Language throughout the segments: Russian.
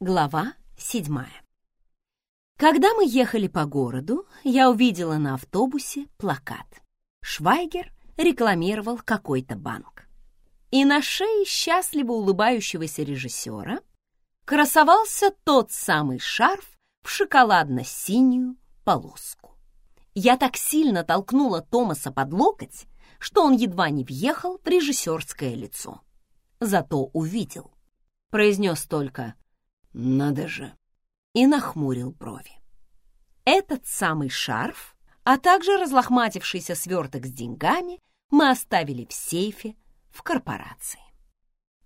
Глава седьмая Когда мы ехали по городу, я увидела на автобусе плакат. Швайгер рекламировал какой-то банк. И на шее счастливо улыбающегося режиссера красовался тот самый шарф в шоколадно-синюю полоску. Я так сильно толкнула Томаса под локоть, что он едва не въехал в режиссерское лицо. Зато увидел. Произнес только «Надо же!» и нахмурил брови. Этот самый шарф, а также разлохматившийся сверток с деньгами мы оставили в сейфе в корпорации.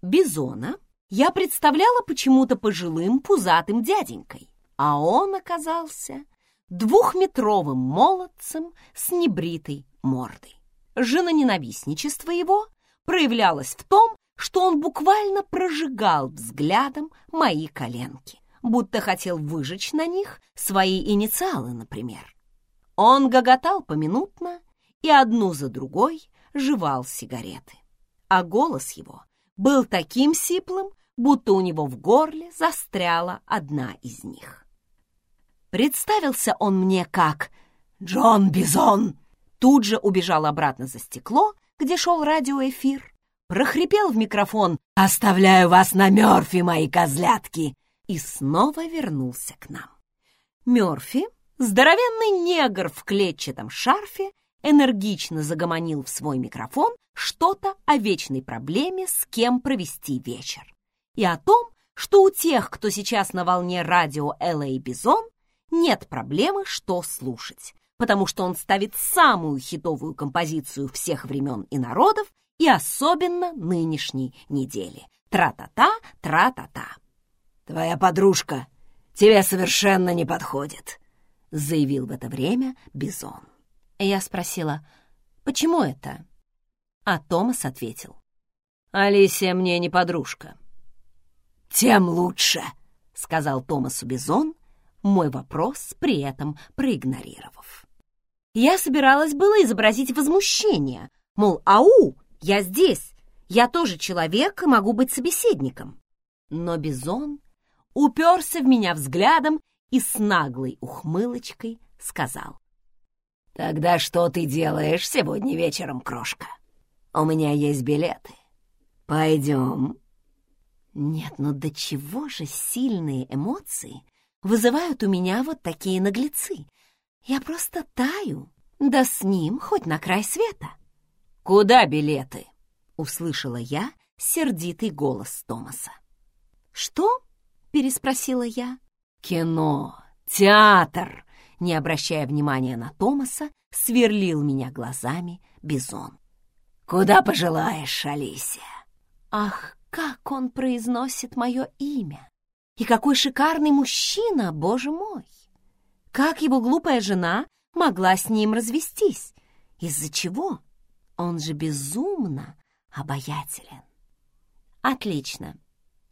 Бизона я представляла почему-то пожилым пузатым дяденькой, а он оказался двухметровым молодцем с небритой мордой. Женоненавистничество его проявлялось в том, что он буквально прожигал взглядом мои коленки, будто хотел выжечь на них свои инициалы, например. Он гоготал поминутно и одну за другой жевал сигареты, а голос его был таким сиплым, будто у него в горле застряла одна из них. Представился он мне как «Джон Бизон!» Тут же убежал обратно за стекло, где шел радиоэфир, прохрипел в микрофон «Оставляю вас на Мёрфи, мои козлятки!» и снова вернулся к нам. Мёрфи, здоровенный негр в клетчатом шарфе, энергично загомонил в свой микрофон что-то о вечной проблеме, с кем провести вечер, и о том, что у тех, кто сейчас на волне радио Л.А. Бизон, нет проблемы, что слушать, потому что он ставит самую хитовую композицию всех времен и народов и особенно нынешней недели. Тра-та-та, тра-та-та. «Твоя подружка тебе совершенно не подходит», — заявил в это время Бизон. Я спросила, почему это? А Томас ответил, «Алисия мне не подружка». «Тем лучше», — сказал Томасу Бизон, мой вопрос при этом проигнорировав. Я собиралась было изобразить возмущение, мол, ау, я здесь, я тоже человек и могу быть собеседником. Но Бизон уперся в меня взглядом и с наглой ухмылочкой сказал. «Тогда что ты делаешь сегодня вечером, крошка? У меня есть билеты. Пойдем». Нет, ну до чего же сильные эмоции вызывают у меня вот такие наглецы? Я просто таю, да с ним хоть на край света. «Куда билеты?» — услышала я сердитый голос Томаса. «Что?» — переспросила я. «Кино, театр!» Не обращая внимания на Томаса, сверлил меня глазами Бизон. «Куда пожелаешь, Алисия?» Ах, как он произносит мое имя! И какой шикарный мужчина, боже мой! Как его глупая жена могла с ним развестись? Из-за чего? Он же безумно обаятелен. Отлично,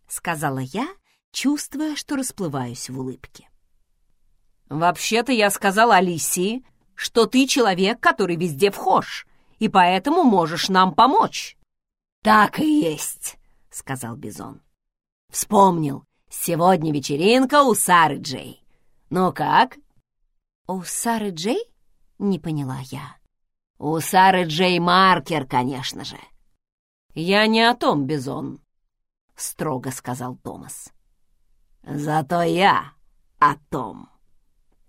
сказала я, чувствуя, что расплываюсь в улыбке. Вообще-то я сказал Алисии, что ты человек, который везде вхож, и поэтому можешь нам помочь. Так и есть, сказал Бизон. Вспомнил, сегодня вечеринка у Сары Джей. Ну как? У Сары Джей? Не поняла я. У Сары Джей Маркер, конечно же. Я не о том, Бизон, строго сказал Томас. Зато я о том,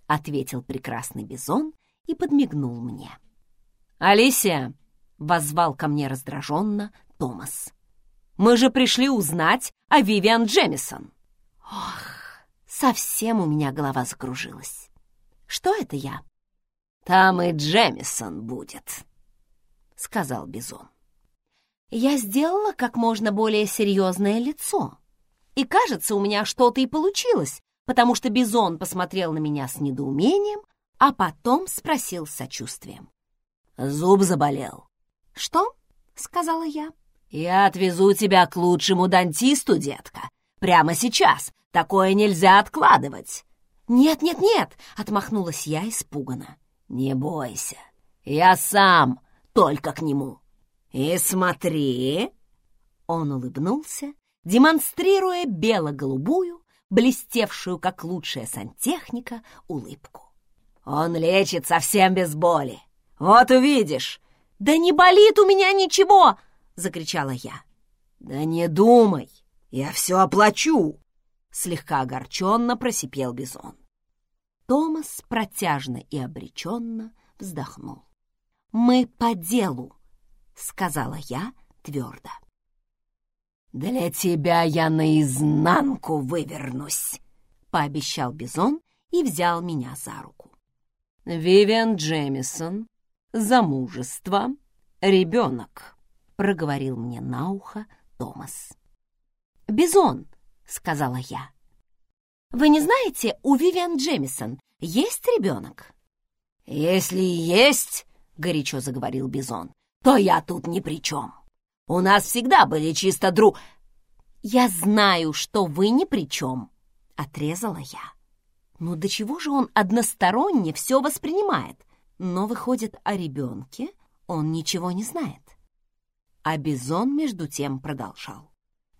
ответил прекрасный Бизон и подмигнул мне. Алисия, воззвал ко мне раздраженно Томас. Мы же пришли узнать о Вивиан Джемисон. Ох, совсем у меня голова закружилась. Что это я? «Там и Джемисон будет», — сказал Бизон. Я сделала как можно более серьезное лицо. И, кажется, у меня что-то и получилось, потому что Бизон посмотрел на меня с недоумением, а потом спросил с сочувствием. «Зуб заболел». «Что?» — сказала я. «Я отвезу тебя к лучшему дантисту, детка. Прямо сейчас. Такое нельзя откладывать». «Нет, нет, нет!» — отмахнулась я испуганно. «Не бойся, я сам только к нему. «И смотри!» Он улыбнулся, демонстрируя бело-голубую, блестевшую, как лучшая сантехника, улыбку. «Он лечит совсем без боли. Вот увидишь!» «Да не болит у меня ничего!» — закричала я. «Да не думай, я все оплачу!» — слегка огорченно просипел Бизон. Томас протяжно и обреченно вздохнул. «Мы по делу», — сказала я твердо. «Для тебя я наизнанку вывернусь», — пообещал Бизон и взял меня за руку. «Вивиан Джемисон, замужество, ребенок», — проговорил мне на ухо Томас. «Бизон», — сказала я. «Вы не знаете, у Вивиан Джемисон есть ребенок?» «Если есть», — горячо заговорил Бизон, — «то я тут ни при чем. У нас всегда были чисто дру...» «Я знаю, что вы ни при чем», — отрезала я. «Ну до чего же он односторонне все воспринимает? Но выходит о ребенке, он ничего не знает». А Бизон между тем продолжал.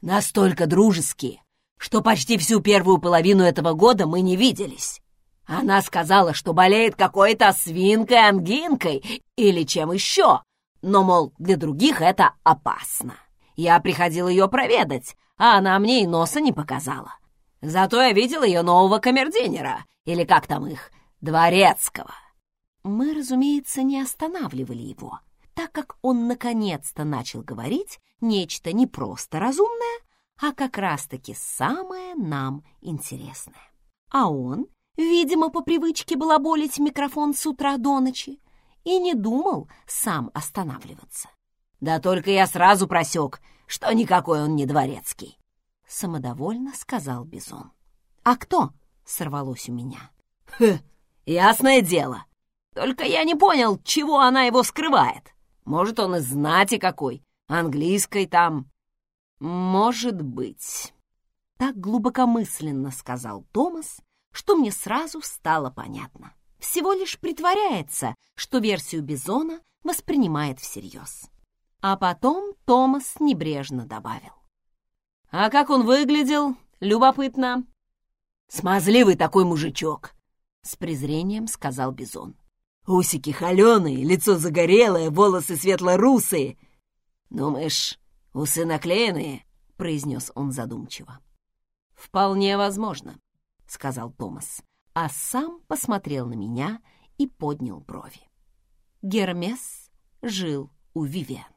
«Настолько дружеские, что почти всю первую половину этого года мы не виделись. Она сказала, что болеет какой-то свинкой, ангинкой или чем еще, но, мол, для других это опасно. Я приходил ее проведать, а она мне и носа не показала. Зато я видел ее нового камердинера, или как там их, дворецкого. Мы, разумеется, не останавливали его, так как он наконец-то начал говорить нечто не просто разумное, а как раз-таки самое нам интересное. А он, видимо, по привычке балаболить в микрофон с утра до ночи, и не думал сам останавливаться. Да только я сразу просек, что никакой он не дворецкий. Самодовольно сказал Бизон. «А кто?» — сорвалось у меня. «Хм, ясное дело. Только я не понял, чего она его скрывает. Может, он из знати какой, английской там. Может быть». Так глубокомысленно сказал Томас, что мне сразу стало понятно всего лишь притворяется, что версию Бизона воспринимает всерьез. А потом Томас небрежно добавил. «А как он выглядел? Любопытно». «Смазливый такой мужичок», — с презрением сказал Бизон. «Усики холеные, лицо загорелое, волосы светло-русые. Думаешь, усы наклеенные?» — произнес он задумчиво. «Вполне возможно», — сказал Томас а сам посмотрел на меня и поднял брови. Гермес жил у Вивиан.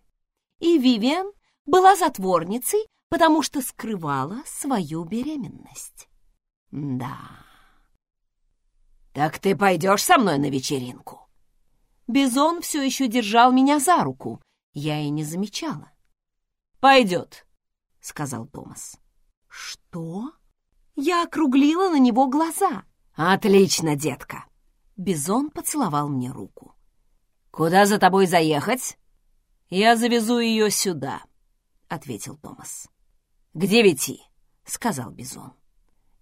И Вивиан была затворницей, потому что скрывала свою беременность. Да. «Так ты пойдешь со мной на вечеринку?» Бизон все еще держал меня за руку. Я и не замечала. «Пойдет», — сказал Томас. «Что?» Я округлила на него глаза. «Отлично, детка!» Бизон поцеловал мне руку. «Куда за тобой заехать?» «Я завезу ее сюда», — ответил Томас. «К девяти», — сказал Бизон.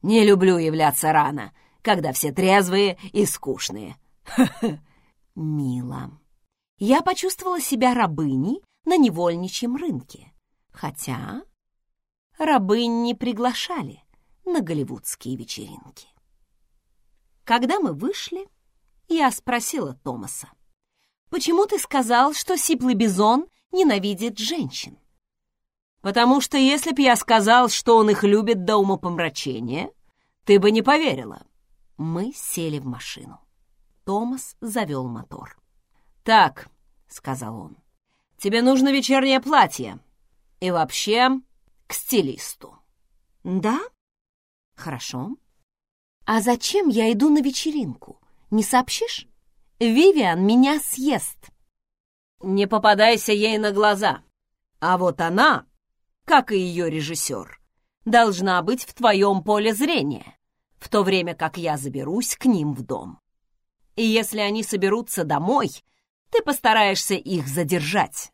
«Не люблю являться рано, когда все трезвые и скучные». Мило. Я почувствовала себя рабыней на невольничьем рынке, хотя рабынь не приглашали на голливудские вечеринки. Когда мы вышли, я спросила Томаса, «Почему ты сказал, что сиплый бизон ненавидит женщин?» «Потому что если б я сказал, что он их любит до умопомрачения, ты бы не поверила». Мы сели в машину. Томас завел мотор. «Так», — сказал он, — «тебе нужно вечернее платье. И вообще к стилисту». «Да? Хорошо. «А зачем я иду на вечеринку? Не сообщишь? Вивиан меня съест!» «Не попадайся ей на глаза. А вот она, как и ее режиссер, должна быть в твоем поле зрения, в то время как я заберусь к ним в дом. И если они соберутся домой, ты постараешься их задержать».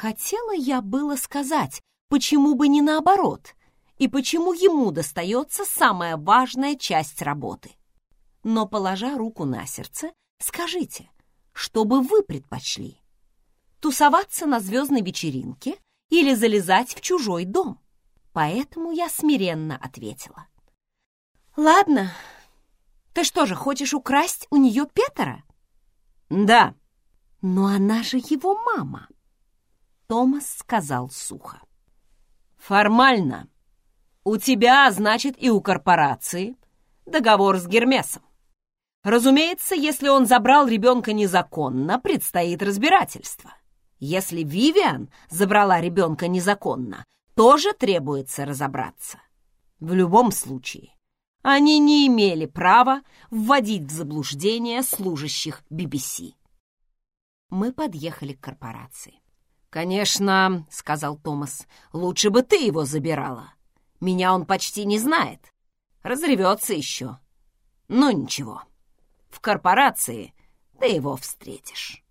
Хотела я было сказать, почему бы не наоборот — и почему ему достается самая важная часть работы. Но, положа руку на сердце, скажите, что бы вы предпочли? тусоваться на звездной вечеринке или залезать в чужой дом. Поэтому я смиренно ответила. «Ладно, ты что же, хочешь украсть у нее Петера?» «Да». «Но она же его мама», — Томас сказал сухо. «Формально. У тебя, значит, и у корпорации договор с Гермесом. Разумеется, если он забрал ребенка незаконно, предстоит разбирательство. Если Вивиан забрала ребенка незаконно, тоже требуется разобраться. В любом случае, они не имели права вводить в заблуждение служащих BBC. Мы подъехали к корпорации. «Конечно», — сказал Томас, — «лучше бы ты его забирала. Меня он почти не знает. Разревется еще. Ну, ничего. В корпорации ты его встретишь».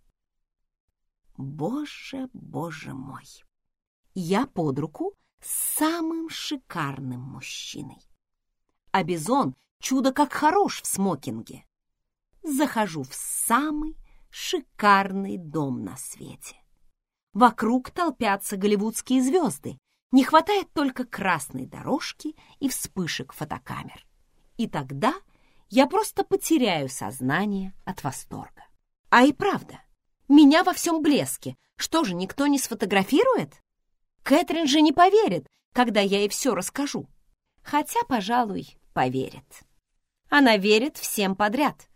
Боже, боже мой! Я под руку с самым шикарным мужчиной. А Бизон чудо как хорош в смокинге. Захожу в самый шикарный дом на свете. Вокруг толпятся голливудские звезды. Не хватает только красной дорожки и вспышек фотокамер. И тогда я просто потеряю сознание от восторга. А и правда, меня во всем блеске. Что же, никто не сфотографирует? Кэтрин же не поверит, когда я ей все расскажу. Хотя, пожалуй, поверит. Она верит всем подряд.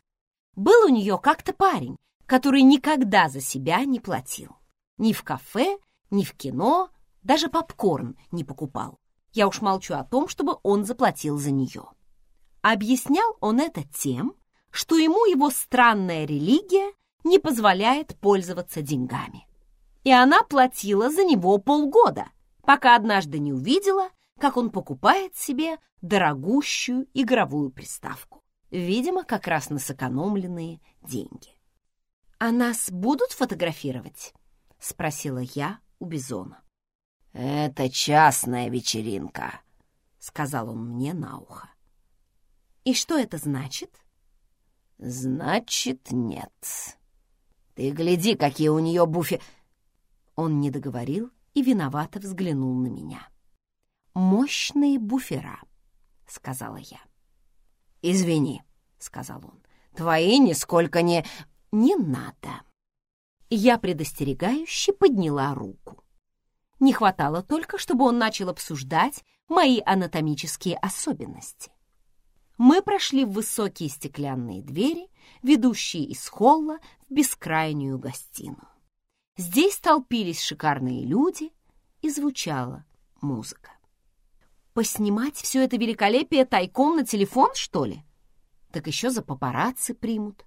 Был у нее как-то парень, который никогда за себя не платил. Ни в кафе, ни в кино, даже попкорн не покупал. Я уж молчу о том, чтобы он заплатил за нее. Объяснял он это тем, что ему его странная религия не позволяет пользоваться деньгами. И она платила за него полгода, пока однажды не увидела, как он покупает себе дорогущую игровую приставку. Видимо, как раз на сэкономленные деньги. «А нас будут фотографировать?» — спросила я у Бизона. «Это частная вечеринка», — сказал он мне на ухо. «И что это значит?» «Значит, нет. Ты гляди, какие у нее буфи...» Он не договорил и виновато взглянул на меня. «Мощные буфера», — сказала я. «Извини», — сказал он, — «твои нисколько не...» «Не надо». Я предостерегающе подняла руку. Не хватало только, чтобы он начал обсуждать мои анатомические особенности. Мы прошли в высокие стеклянные двери, ведущие из холла в бескрайнюю гостиную. Здесь толпились шикарные люди, и звучала музыка. Поснимать все это великолепие тайком на телефон, что ли? Так еще за папарацци примут.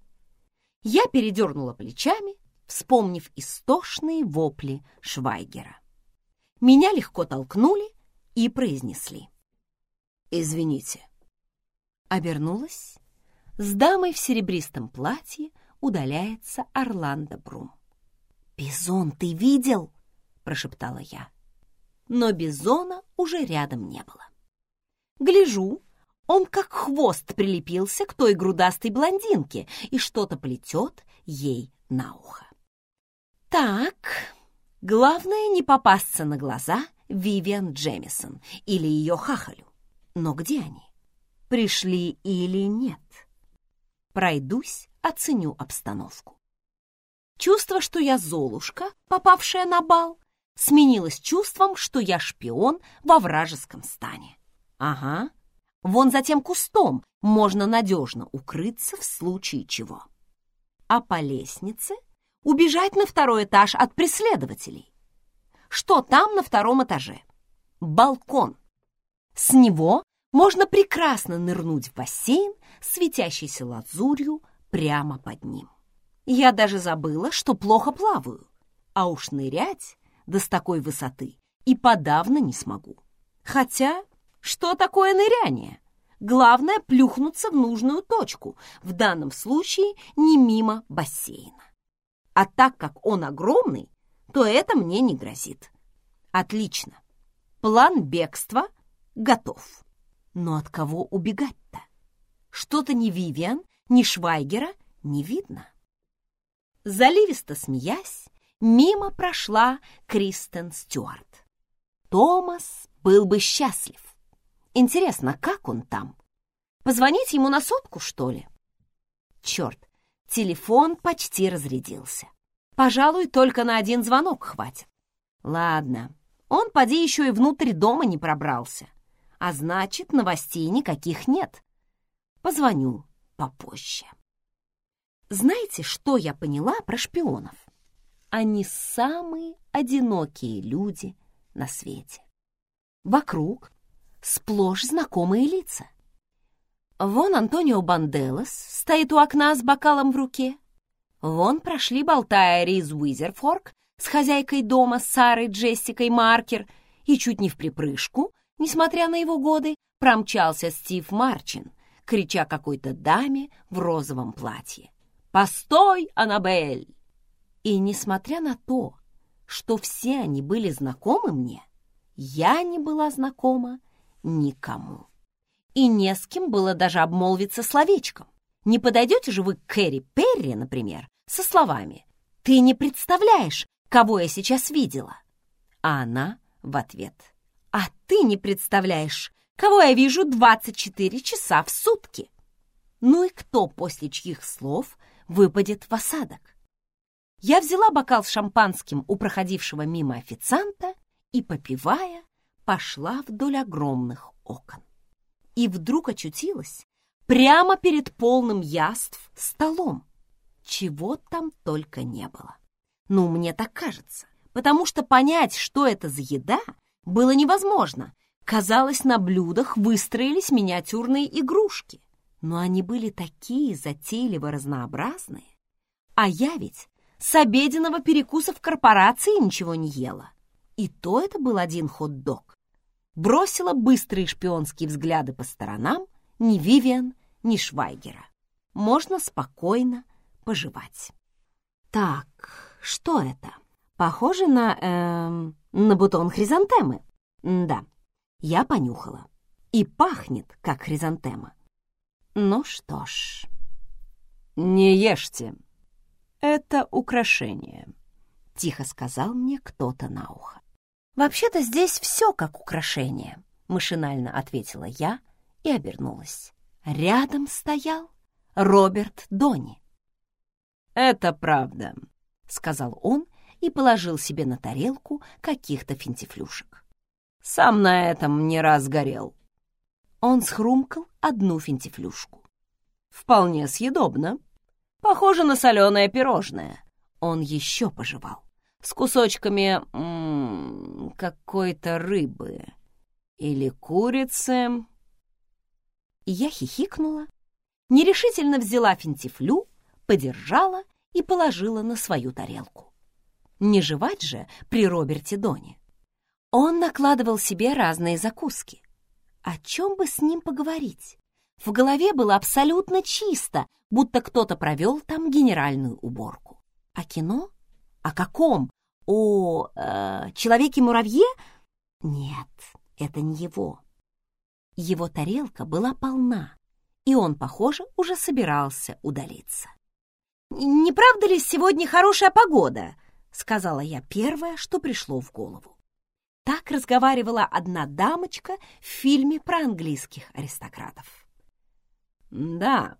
Я передернула плечами, вспомнив истошные вопли Швайгера. Меня легко толкнули и произнесли. «Извините». Обернулась. С дамой в серебристом платье удаляется Орландо Брум. «Бизон, ты видел?» — прошептала я но бизона уже рядом не было. Гляжу, он как хвост прилепился к той грудастой блондинке и что-то плетет ей на ухо. Так, главное не попасться на глаза Вивиан Джемисон или ее хахалю. Но где они? Пришли или нет? Пройдусь, оценю обстановку. Чувство, что я Золушка, попавшая на бал, сменилось чувством, что я шпион во вражеском стане. Ага, вон за тем кустом можно надежно укрыться в случае чего. А по лестнице убежать на второй этаж от преследователей. Что там на втором этаже? Балкон. С него можно прекрасно нырнуть в бассейн, светящийся лазурью прямо под ним. Я даже забыла, что плохо плаваю, а уж нырять да с такой высоты и подавно не смогу. Хотя, что такое ныряние? Главное — плюхнуться в нужную точку, в данном случае не мимо бассейна. А так как он огромный, то это мне не грозит. Отлично. План бегства готов. Но от кого убегать-то? Что-то ни Вивиан, ни Швайгера не видно. Заливисто смеясь, мимо прошла Кристен Стюарт. Томас был бы счастлив. Интересно, как он там? Позвонить ему на сотку, что ли? Черт, телефон почти разрядился. Пожалуй, только на один звонок хватит. Ладно, он, поди, еще и внутрь дома не пробрался. А значит, новостей никаких нет. Позвоню попозже. Знаете, что я поняла про шпионов? Они самые одинокие люди на свете. Вокруг сплошь знакомые лица. Вон Антонио Банделос стоит у окна с бокалом в руке. Вон прошли, болтая Риз Уизерфорк с хозяйкой дома Сарой Джессикой Маркер, и чуть не в припрыжку, несмотря на его годы, промчался Стив Марчин, крича какой-то даме в розовом платье. «Постой, Аннабель!» И несмотря на то, что все они были знакомы мне, я не была знакома никому. И не с кем было даже обмолвиться словечком. Не подойдете же вы к Кэрри Перри, например, со словами «Ты не представляешь, кого я сейчас видела?» А она в ответ «А ты не представляешь, кого я вижу 24 часа в сутки?» Ну и кто после чьих слов выпадет в осадок? Я взяла бокал с шампанским у проходившего мимо официанта и, попивая, пошла вдоль огромных окон. И вдруг очутилась прямо перед полным яств столом. Чего там только не было. Ну, мне так кажется, потому что понять, что это за еда, было невозможно. Казалось, на блюдах выстроились миниатюрные игрушки. Но они были такие затейливо разнообразные. А я ведь с обеденного перекуса в корпорации ничего не ела. И то это был один хот-дог. Бросила быстрые шпионские взгляды по сторонам ни Вивиан, ни Швайгера. Можно спокойно пожевать. Так, что это? Похоже на, эм, на бутон хризантемы. да, я понюхала. И пахнет, как хризантема. Ну что ж... «Не ешьте», это украшение», — тихо сказал мне кто-то на ухо. «Вообще-то здесь все как украшение», — машинально ответила я и обернулась. Рядом стоял Роберт Дони. «Это правда», — сказал он и положил себе на тарелку каких-то финтифлюшек. «Сам на этом не раз горел». Он схрумкал одну финтифлюшку. «Вполне съедобно», Похоже на соленое пирожное. Он еще пожевал. С кусочками какой-то рыбы. Или курицы. я хихикнула, нерешительно взяла финтифлю, подержала и положила на свою тарелку. Не жевать же при Роберте Доне. Он накладывал себе разные закуски. О чем бы с ним поговорить? В голове было абсолютно чисто, будто кто-то провел там генеральную уборку. А кино? О каком? О э, Человеке-муравье? Нет, это не его. Его тарелка была полна, и он, похоже, уже собирался удалиться. «Не правда ли сегодня хорошая погода?» — сказала я первое, что пришло в голову. Так разговаривала одна дамочка в фильме про английских аристократов. «Да,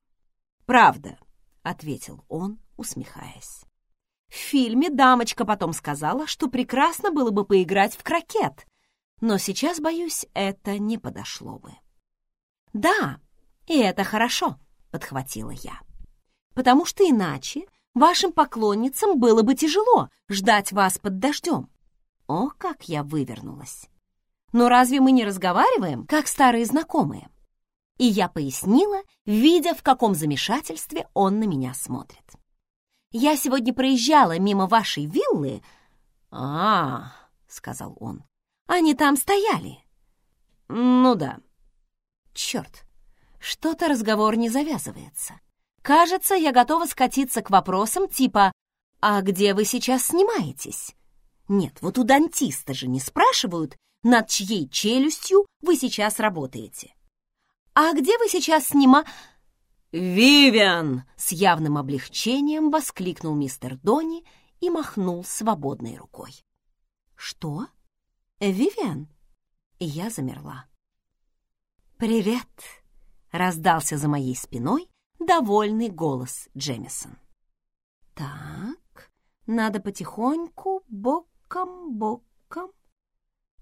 правда», — ответил он, усмехаясь. В фильме дамочка потом сказала, что прекрасно было бы поиграть в крокет, но сейчас, боюсь, это не подошло бы. «Да, и это хорошо», — подхватила я, «потому что иначе вашим поклонницам было бы тяжело ждать вас под дождем». О, как я вывернулась! Но разве мы не разговариваем, как старые знакомые? И я пояснила, видя, в каком замешательстве он на меня смотрит. «Я сегодня проезжала мимо вашей виллы...» «А, — сказал он, — они там стояли». «Ну да». «Черт, что-то разговор не завязывается. Кажется, я готова скатиться к вопросам типа «А где вы сейчас снимаетесь?» Нет, вот у дантиста же не спрашивают, над чьей челюстью вы сейчас работаете. «А где вы сейчас снима...» «Вивиан!» — с явным облегчением воскликнул мистер Дони и махнул свободной рукой. «Что? Вивиан?» Я замерла. «Привет!» — раздался за моей спиной довольный голос Джемисон. «Так, надо потихоньку, боком-боком».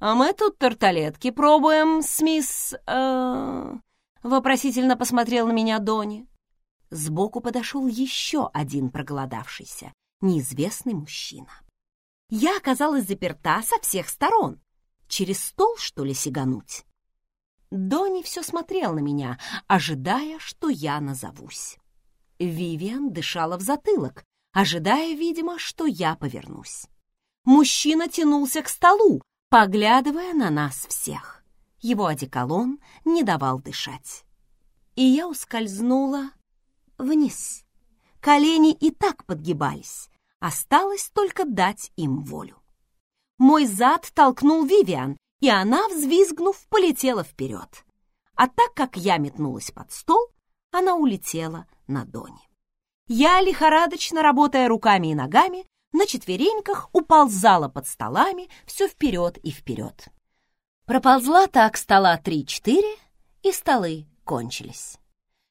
«А мы тут тарталетки пробуем с мисс...» э... Вопросительно посмотрел на меня Дони. Сбоку подошел еще один проголодавшийся, неизвестный мужчина. Я оказалась заперта со всех сторон. Через стол, что ли, сигануть? Дони все смотрел на меня, ожидая, что я назовусь. Вивиан дышала в затылок, ожидая, видимо, что я повернусь. Мужчина тянулся к столу, поглядывая на нас всех. Его одеколон не давал дышать. И я ускользнула вниз. Колени и так подгибались, осталось только дать им волю. Мой зад толкнул Вивиан, и она, взвизгнув, полетела вперед. А так как я метнулась под стол, она улетела на Доне. Я, лихорадочно работая руками и ногами, на четвереньках уползала под столами все вперед и вперед. Проползла так стола три-четыре, и столы кончились.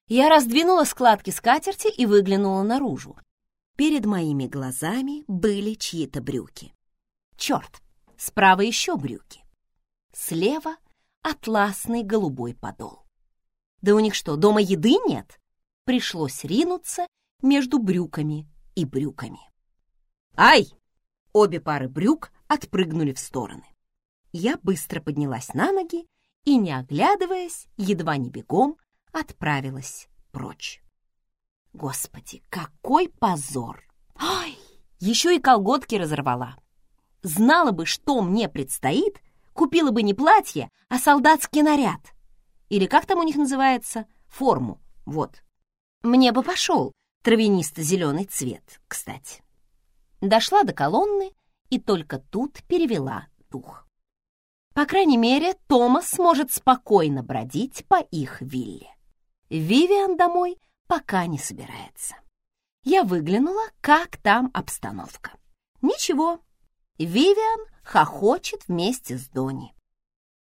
Я раздвинула складки скатерти и выглянула наружу. Перед моими глазами были чьи-то брюки. Черт, справа еще брюки. Слева атласный голубой подол. Да у них что, дома еды нет? Пришлось ринуться между брюками и брюками. Ай! Обе пары брюк отпрыгнули в стороны. Я быстро поднялась на ноги и, не оглядываясь, едва не бегом, отправилась прочь. Господи, какой позор! Ай, еще и колготки разорвала. Знала бы, что мне предстоит, купила бы не платье, а солдатский наряд. Или как там у них называется? Форму. Вот. Мне бы пошел травянисто-зеленый цвет, кстати. Дошла до колонны и только тут перевела дух. По крайней мере, Томас сможет спокойно бродить по их вилле. Вивиан домой пока не собирается. Я выглянула, как там обстановка. Ничего, Вивиан хохочет вместе с Дони.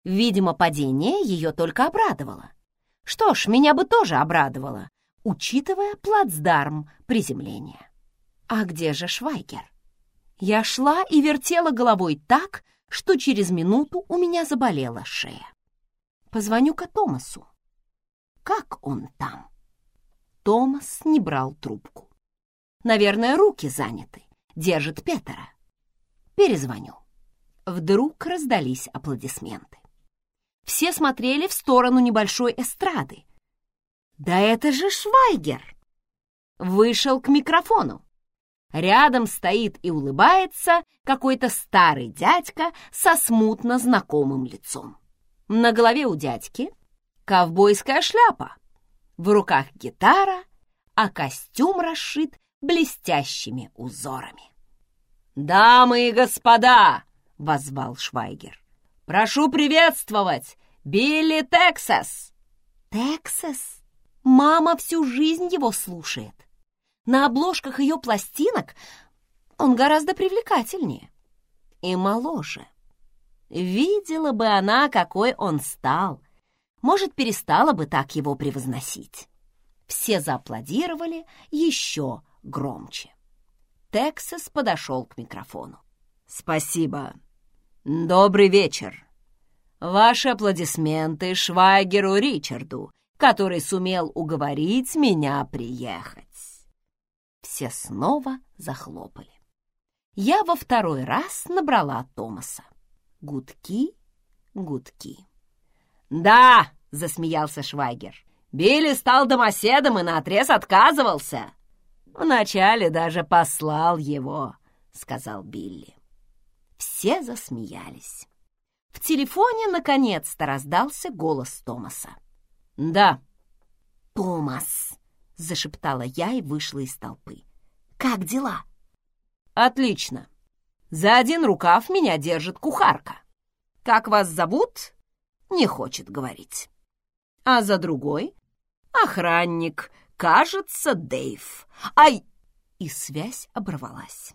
Видимо, падение ее только обрадовало. Что ж, меня бы тоже обрадовало, учитывая плацдарм приземления. А где же Швайгер? Я шла и вертела головой так, что через минуту у меня заболела шея. Позвоню-ка Томасу. Как он там? Томас не брал трубку. Наверное, руки заняты. Держит Петера. Перезвоню. Вдруг раздались аплодисменты. Все смотрели в сторону небольшой эстрады. Да это же Швайгер! Вышел к микрофону. Рядом стоит и улыбается какой-то старый дядька со смутно знакомым лицом. На голове у дядьки ковбойская шляпа, в руках гитара, а костюм расшит блестящими узорами. «Дамы и господа!» — возвал Швайгер. «Прошу приветствовать Билли Тексас!» «Тексас? Мама всю жизнь его слушает. На обложках ее пластинок он гораздо привлекательнее и моложе. Видела бы она, какой он стал, может, перестала бы так его превозносить. Все зааплодировали еще громче. Тексас подошел к микрофону. «Спасибо. Добрый вечер. Ваши аплодисменты Швайгеру Ричарду, который сумел уговорить меня приехать». Все снова захлопали. Я во второй раз набрала Томаса. Гудки, гудки. «Да!» — засмеялся Швайгер. «Билли стал домоседом и наотрез отказывался!» «Вначале даже послал его», — сказал Билли. Все засмеялись. В телефоне наконец-то раздался голос Томаса. «Да». «Томас!» — зашептала я и вышла из толпы. «Как дела?» «Отлично. За один рукав меня держит кухарка. Как вас зовут?» не хочет говорить. А за другой — охранник, кажется, Дэйв. Ай! И связь оборвалась.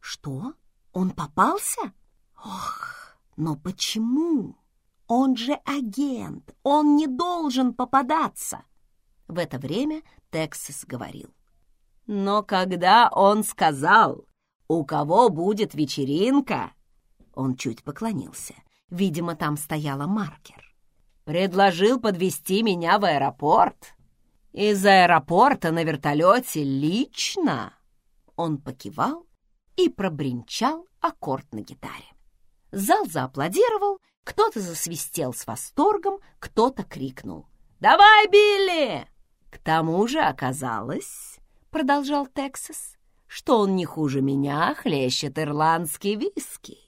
Что? Он попался? Ох, но почему? Он же агент, он не должен попадаться. В это время Тексас говорил. Но когда он сказал, у кого будет вечеринка, он чуть поклонился. Видимо, там стояла маркер. Предложил подвести меня в аэропорт. Из аэропорта на вертолете лично. Он покивал и пробринчал аккорд на гитаре. Зал зааплодировал, кто-то засвистел с восторгом, кто-то крикнул. «Давай, Билли!» «К тому же оказалось, — продолжал Тексас, — что он не хуже меня хлещет ирландский виски.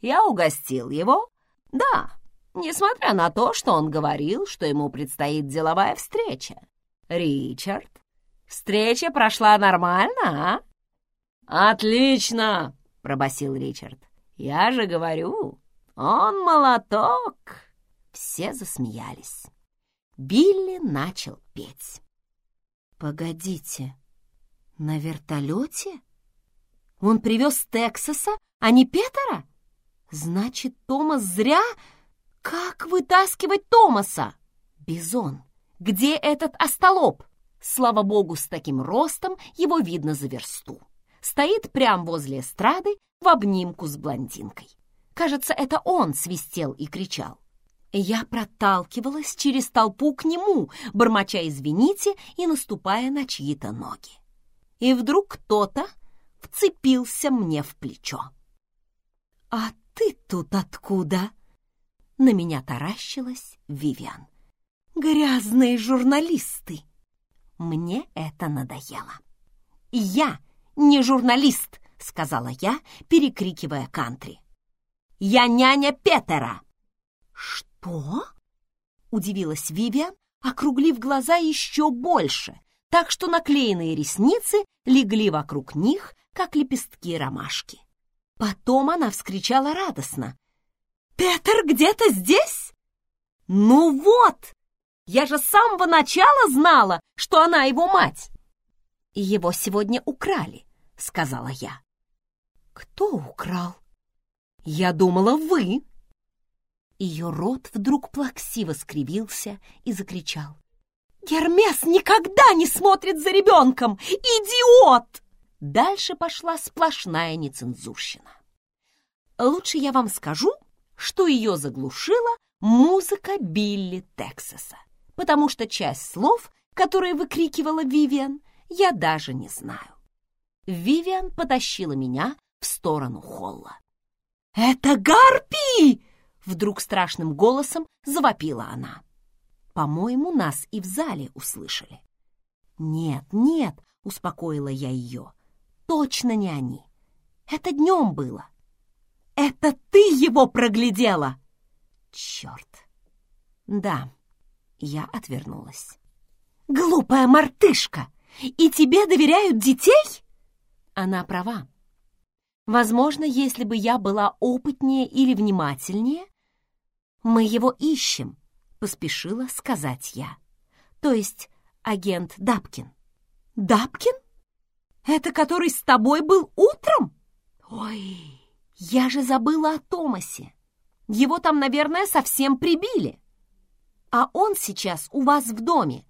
Я угостил его, да, несмотря на то, что он говорил, что ему предстоит деловая встреча. Ричард, встреча прошла нормально, а?» «Отлично!» — пробасил Ричард. «Я же говорю, он молоток!» Все засмеялись. Билли начал петь. «Погодите, на вертолете? Он привез Тексаса, а не Петера? Значит, Томас зря... Как вытаскивать Томаса? Бизон, где этот остолоп? Слава богу, с таким ростом его видно за версту. Стоит прямо возле эстрады в обнимку с блондинкой. Кажется, это он свистел и кричал. Я проталкивалась через толпу к нему, бормоча «извините» и наступая на чьи-то ноги. И вдруг кто-то вцепился мне в плечо. «А ты тут откуда?» На меня таращилась Вивиан. «Грязные журналисты!» Мне это надоело. «Я не журналист!» — сказала я, перекрикивая кантри. «Я няня Петера!» «Что?» — удивилась Вивиан, округлив глаза еще больше, так что наклеенные ресницы легли вокруг них, как лепестки ромашки. Потом она вскричала радостно. «Петер где-то здесь?» «Ну вот! Я же с самого начала знала, что она его мать!» «Его сегодня украли», — сказала я. «Кто украл?» «Я думала, вы!» Ее рот вдруг плаксиво скривился и закричал. «Гермес никогда не смотрит за ребенком! Идиот!» Дальше пошла сплошная нецензурщина. Лучше я вам скажу, что ее заглушила музыка Билли Тексаса, потому что часть слов, которые выкрикивала Вивиан, я даже не знаю. Вивиан потащила меня в сторону холла. «Это гарпии!» — вдруг страшным голосом завопила она. По-моему, нас и в зале услышали. «Нет, нет», — успокоила я ее, — «точно не они. Это днем было». «Это ты его проглядела!» «Черт!» «Да», — я отвернулась. «Глупая мартышка! И тебе доверяют детей?» Она права. Возможно, если бы я была опытнее или внимательнее, мы его ищем, поспешила сказать я. То есть агент Дапкин. Дапкин? Это который с тобой был утром? Ой, я же забыла о Томасе. Его там, наверное, совсем прибили. А он сейчас у вас в доме,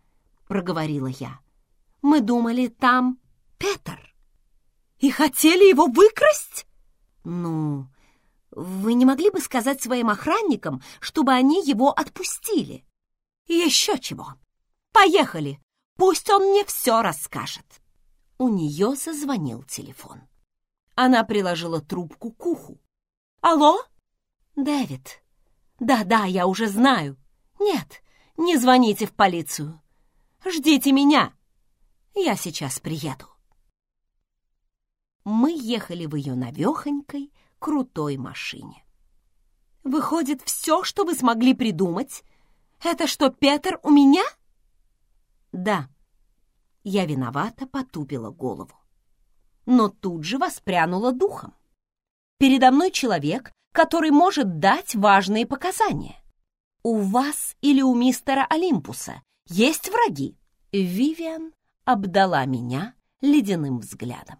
проговорила я. Мы думали, там Петр. И хотели его выкрасть? Ну, вы не могли бы сказать своим охранникам, чтобы они его отпустили? Еще чего. Поехали. Пусть он мне все расскажет. У нее зазвонил телефон. Она приложила трубку к уху. «Алло?» «Дэвид». «Да-да, я уже знаю». «Нет, не звоните в полицию. Ждите меня. Я сейчас приеду». Мы ехали в ее навехонькой, крутой машине. «Выходит, все, что вы смогли придумать, это что, Петр у меня?» «Да». Я виновата потупила голову но тут же воспрянула духом. Передо мной человек, который может дать важные показания. У вас или у мистера Олимпуса есть враги? Вивиан обдала меня ледяным взглядом.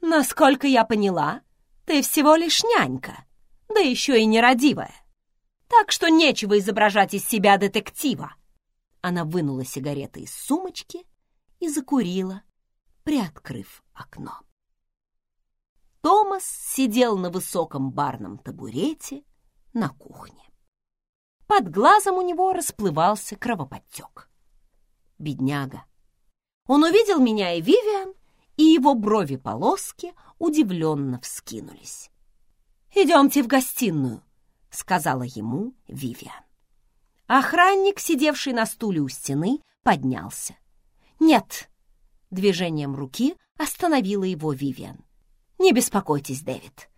Насколько я поняла, Ты всего лишь нянька, да еще и нерадивая. Так что нечего изображать из себя детектива. Она вынула сигареты из сумочки и закурила, приоткрыв окно. Томас сидел на высоком барном табурете на кухне. Под глазом у него расплывался кровоподтек. Бедняга. Он увидел меня и Вивиан, и его брови-полоски удивленно вскинулись. «Идемте в гостиную», — сказала ему Вивиан. Охранник, сидевший на стуле у стены, поднялся. «Нет!» — движением руки остановила его Вивиан. «Не беспокойтесь, Дэвид.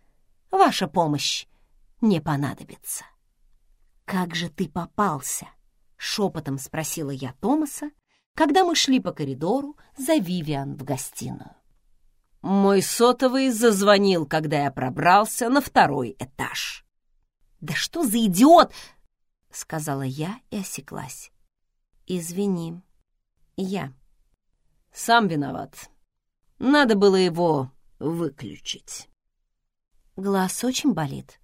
Ваша помощь не понадобится». «Как же ты попался?» — шепотом спросила я Томаса, когда мы шли по коридору за Вивиан в гостиную. Мой сотовый зазвонил, когда я пробрался на второй этаж. «Да что за идиот!» — сказала я и осеклась. «Извини, я». «Сам виноват. Надо было его выключить». Глаз очень болит.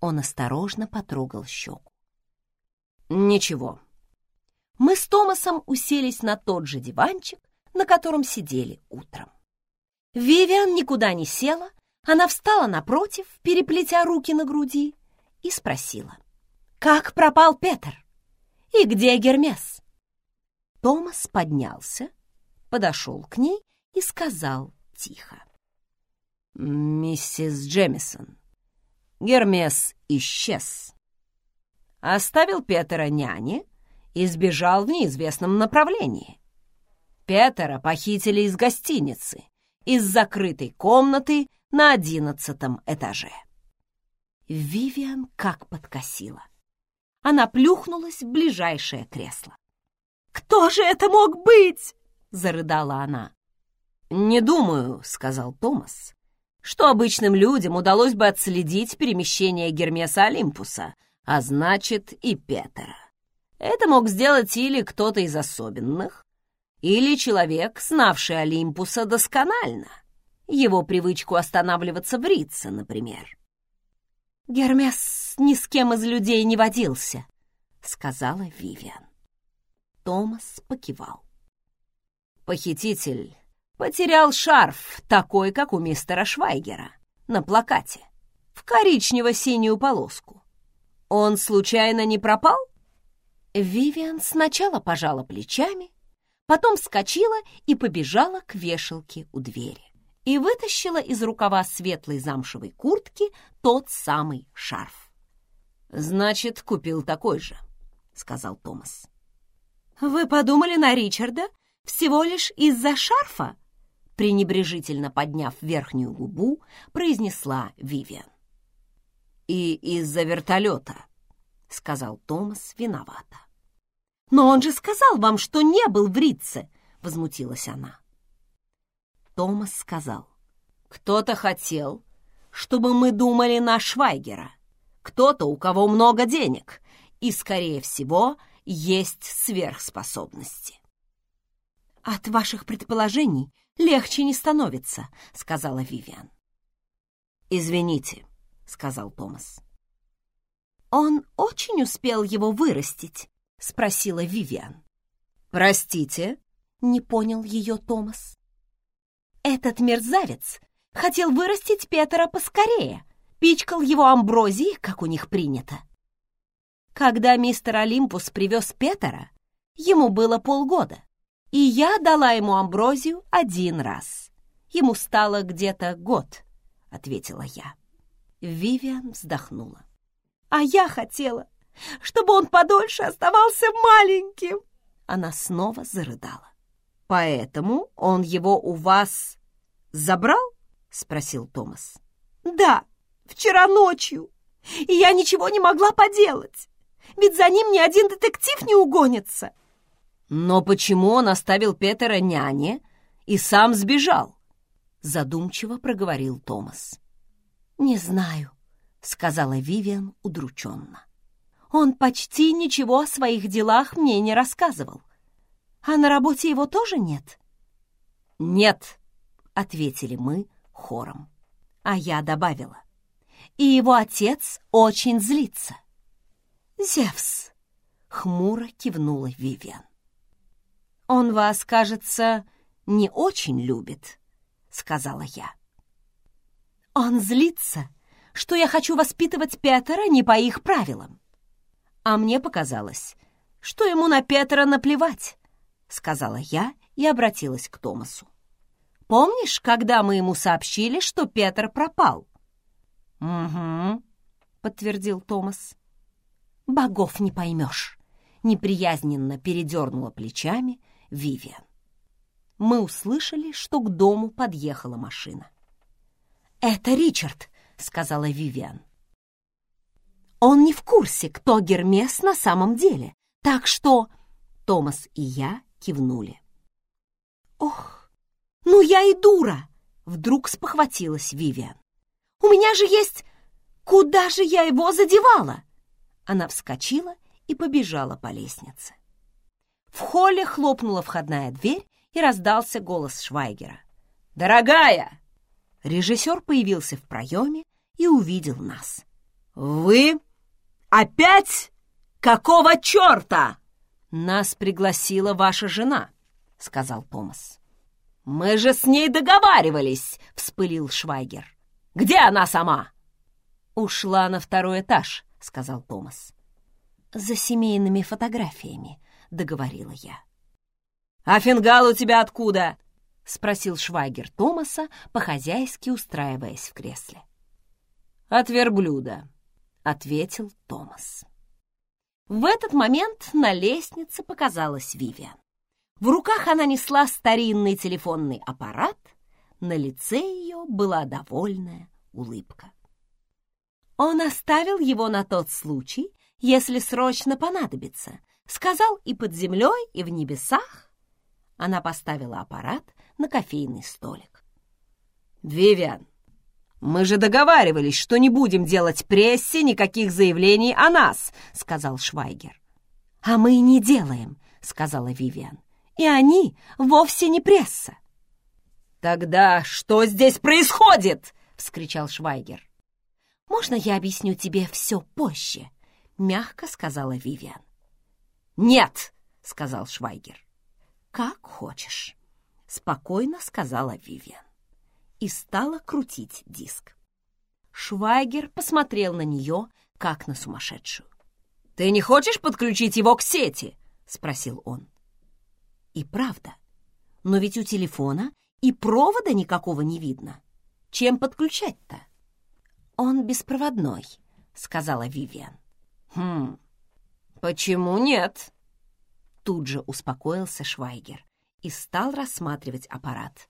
Он осторожно потрогал щеку. «Ничего». Мы с Томасом уселись на тот же диванчик, на котором сидели утром. Вивиан никуда не села, она встала напротив, переплетя руки на груди, и спросила — как пропал Петр? И где Гермес? Томас поднялся, подошел к ней и сказал тихо. «Миссис Джемисон, Гермес исчез. Оставил Петера няне и сбежал в неизвестном направлении. Петера похитили из гостиницы, из закрытой комнаты на одиннадцатом этаже. Вивиан как подкосила она плюхнулась в ближайшее кресло. «Кто же это мог быть?» — зарыдала она. «Не думаю», — сказал Томас, «что обычным людям удалось бы отследить перемещение Гермеса Олимпуса, а значит и Петера. Это мог сделать или кто-то из особенных, или человек, знавший Олимпуса досконально, его привычку останавливаться в Рице, например. «Гермес ни с кем из людей не водился», — сказала Вивиан. Томас покивал. Похититель потерял шарф, такой, как у мистера Швайгера, на плакате, в коричнево-синюю полоску. Он случайно не пропал? Вивиан сначала пожала плечами, потом вскочила и побежала к вешалке у двери и вытащила из рукава светлой замшевой куртки тот самый шарф. «Значит, купил такой же», — сказал Томас. «Вы подумали на Ричарда всего лишь из-за шарфа?» пренебрежительно подняв верхнюю губу, произнесла Вивиан. «И из-за вертолета», — сказал Томас виновато. «Но он же сказал вам, что не был в Рице!» — возмутилась она. Томас сказал, «Кто-то хотел, чтобы мы думали на Швайгера. Кто-то, у кого много денег, и, скорее всего, есть сверхспособности». «От ваших предположений легче не становится», — сказала Вивиан. «Извините», — сказал Томас. «Он очень успел его вырастить?» — спросила Вивиан. «Простите?» — не понял ее Томас. Этот мерзавец хотел вырастить Петера поскорее, пичкал его амброзией, как у них принято. Когда мистер Олимпус привез Петера, ему было полгода, и я дала ему амброзию один раз. Ему стало где-то год, — ответила я. Вивиан вздохнула. А я хотела, чтобы он подольше оставался маленьким. Она снова зарыдала. Поэтому он его у вас забрал?» — спросил Томас. «Да, вчера ночью. И я ничего не могла поделать. Ведь за ним ни один детектив не угонится». «Но почему он оставил Петера няне и сам сбежал?» — задумчиво проговорил Томас. «Не знаю», — сказала Вивиан удрученно. «Он почти ничего о своих делах мне не рассказывал. А на работе его тоже нет?» «Нет», ответили мы хором. А я добавила. И его отец очень злится. «Зевс!» — хмуро кивнула Вивиан. «Он вас, кажется, не очень любит», — сказала я. «Он злится, что я хочу воспитывать Петера не по их правилам. А мне показалось, что ему на Петра наплевать», — сказала я и обратилась к Томасу. «Помнишь, когда мы ему сообщили, что Петр пропал?» «Угу», — подтвердил Томас. «Богов не поймешь», — неприязненно передернула плечами Вивиан. Мы услышали, что к дому подъехала машина. «Это Ричард», — сказала Вивиан. «Он не в курсе, кто Гермес на самом деле, так что...» Томас и я кивнули. «Ох, ну я и дура!» — вдруг спохватилась Вивиан. «У меня же есть... Куда же я его задевала?» Она вскочила и побежала по лестнице. В холле хлопнула входная дверь, и раздался голос Швайгера. «Дорогая!» Режиссер появился в проеме и увидел нас. «Вы опять? Какого черта?» «Нас пригласила ваша жена», — сказал Томас. «Мы же с ней договаривались!» — вспылил Швайгер. «Где она сама?» «Ушла на второй этаж», — сказал Томас. «За семейными фотографиями», — договорила я. «А фингал у тебя откуда?» — спросил Швайгер Томаса, по-хозяйски устраиваясь в кресле. «От верблюда», — ответил Томас. В этот момент на лестнице показалась Вивиан. В руках она несла старинный телефонный аппарат, на лице ее была довольная улыбка. Он оставил его на тот случай, если срочно понадобится, сказал и под землей, и в небесах. Она поставила аппарат на кофейный столик. «Вивиан, мы же договаривались, что не будем делать прессе никаких заявлений о нас», — сказал Швайгер. «А мы и не делаем», — сказала Вивиан. «И они вовсе не пресса». «Тогда что здесь происходит?» — вскричал Швайгер. «Можно я объясню тебе все позже?» — мягко сказала Вивиан. «Нет!» — сказал Швайгер. «Как хочешь», — спокойно сказала Вивиан. И стала крутить диск. Швайгер посмотрел на нее, как на сумасшедшую. «Ты не хочешь подключить его к сети?» — спросил он. И правда, но ведь у телефона и провода никакого не видно. Чем подключать-то? «Он беспроводной», — сказала Вивиан. «Хм, почему нет?» Тут же успокоился Швайгер и стал рассматривать аппарат.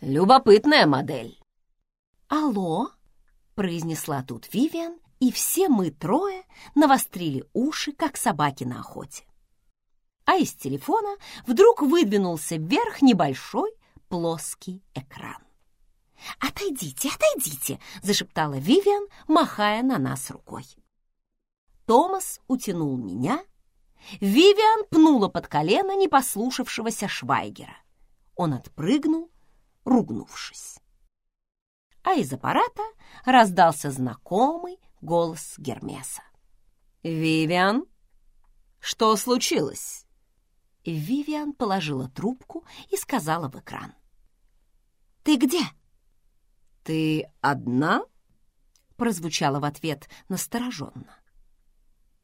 «Любопытная модель». «Алло?» — произнесла тут Вивиан, и все мы трое навострили уши, как собаки на охоте. А из телефона вдруг выдвинулся вверх небольшой плоский экран. «Отойдите, отойдите!» — зашептала Вивиан, махая на нас рукой. Томас утянул меня. Вивиан пнула под колено непослушавшегося Швайгера. Он отпрыгнул, ругнувшись. А из аппарата раздался знакомый голос Гермеса. «Вивиан, что случилось?» Вивиан положила трубку и сказала в экран. «Ты где?» «Ты одна?» — прозвучало в ответ настороженно.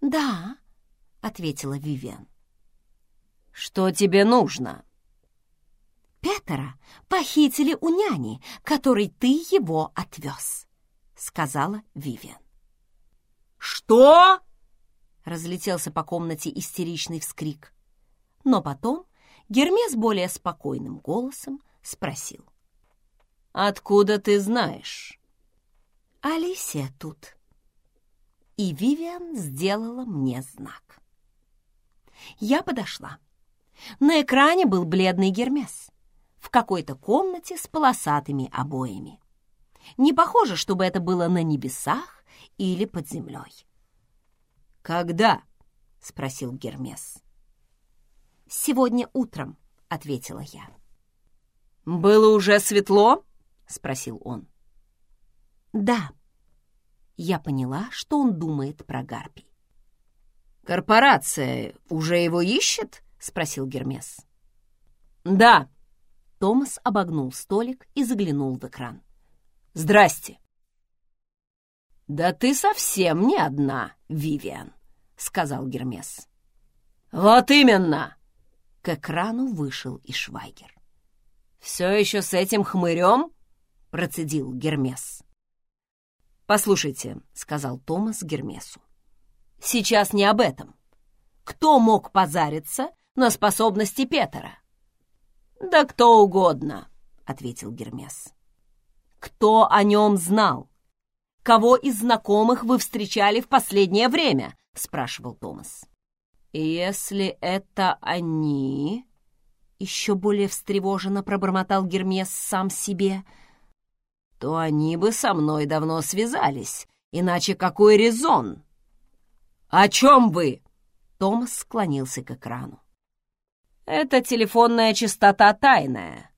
«Да», — ответила Вивиан. «Что тебе нужно?» «Петера похитили у няни, которой ты его отвез», — сказала Вивиан. «Что?» — разлетелся по комнате истеричный вскрик. Но потом Гермес более спокойным голосом спросил. «Откуда ты знаешь?» «Алисия тут». И Вивиан сделала мне знак. Я подошла. На экране был бледный Гермес в какой-то комнате с полосатыми обоями. Не похоже, чтобы это было на небесах или под землей. «Когда?» — спросил Гермес. «Сегодня утром», — ответила я. «Было уже светло?» — спросил он. Да. Я поняла, что он думает про гарпий. «Корпорация уже его ищет?» — спросил Гермес. «Да». Томас обогнул столик и заглянул в экран. «Здрасте». «Да ты совсем не одна, Вивиан», — сказал Гермес. «Вот именно!» К экрану вышел и Швайгер. «Все еще с этим хмырем?» — процедил Гермес. «Послушайте», — сказал Томас Гермесу. «Сейчас не об этом. Кто мог позариться на способности Петера?» «Да кто угодно», — ответил Гермес. «Кто о нем знал? Кого из знакомых вы встречали в последнее время?» — спрашивал Томас. «Если это они...» Еще более встревоженно пробормотал Гермес сам себе. «То они бы со мной давно связались, иначе какой резон?» «О чем вы?» Томас склонился к экрану. «Это телефонная частота тайная,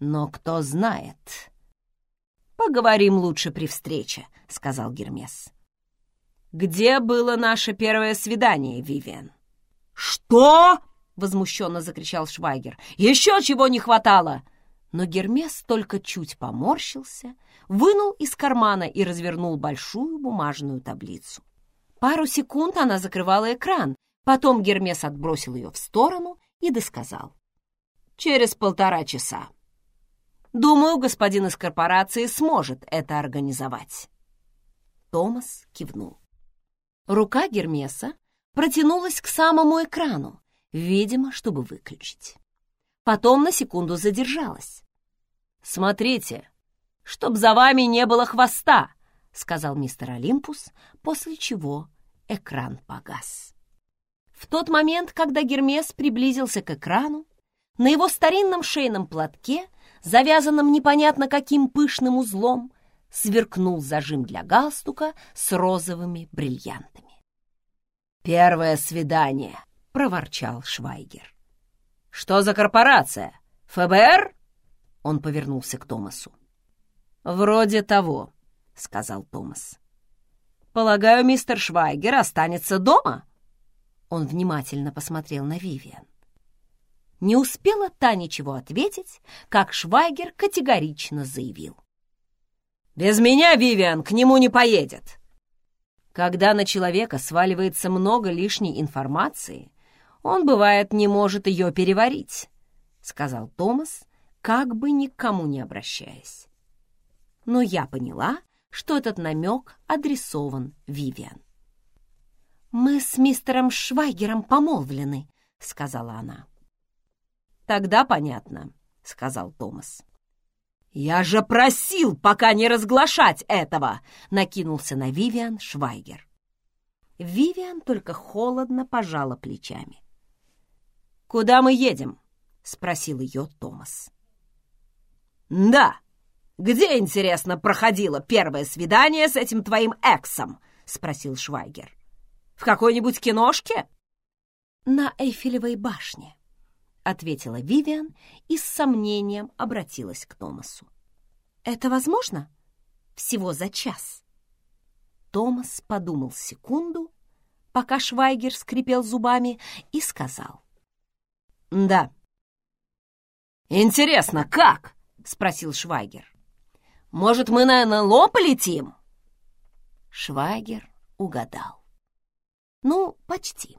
но кто знает...» «Поговорим лучше при встрече», — сказал Гермес. «Где было наше первое свидание, Вивиан?» «Что?» — возмущенно закричал Швайгер. «Еще чего не хватало!» Но Гермес только чуть поморщился, вынул из кармана и развернул большую бумажную таблицу. Пару секунд она закрывала экран, потом Гермес отбросил ее в сторону и досказал. «Через полтора часа. Думаю, господин из корпорации сможет это организовать». Томас кивнул. Рука Гермеса протянулась к самому экрану, видимо, чтобы выключить. Потом на секунду задержалась. «Смотрите, чтоб за вами не было хвоста!» — сказал мистер Олимпус, после чего экран погас. В тот момент, когда Гермес приблизился к экрану, на его старинном шейном платке, завязанном непонятно каким пышным узлом, сверкнул зажим для галстука с розовыми бриллиантами. «Первое свидание», — проворчал Швайгер. «Что за корпорация? ФБР?» Он повернулся к Томасу. «Вроде того», — сказал Томас. «Полагаю, мистер Швайгер останется дома?» Он внимательно посмотрел на Вивиан. Не успела та ничего ответить, как Швайгер категорично заявил. «Без меня Вивиан к нему не поедет. Когда на человека сваливается много лишней информации, он, бывает, не может ее переварить, — сказал Томас, как бы ни к кому не обращаясь. Но я поняла, что этот намек адресован Вивиан. «Мы с мистером Швайгером помолвлены», — сказала она. «Тогда понятно», — сказал Томас. «Я же просил пока не разглашать этого!» — накинулся на Вивиан Швайгер. Вивиан только холодно пожала плечами. «Куда мы едем?» — спросил ее Томас. «Да, где, интересно, проходило первое свидание с этим твоим эксом?» — спросил Швайгер. «В какой-нибудь киношке?» «На Эйфелевой башне», — ответила Вивиан и с сомнением обратилась к Томасу. «Это возможно? Всего за час?» Томас подумал секунду, пока Швайгер скрипел зубами, и сказал. «Да». «Интересно, как?» — спросил Швайгер. «Может, мы на НЛО полетим?» Швайгер угадал. «Ну, почти».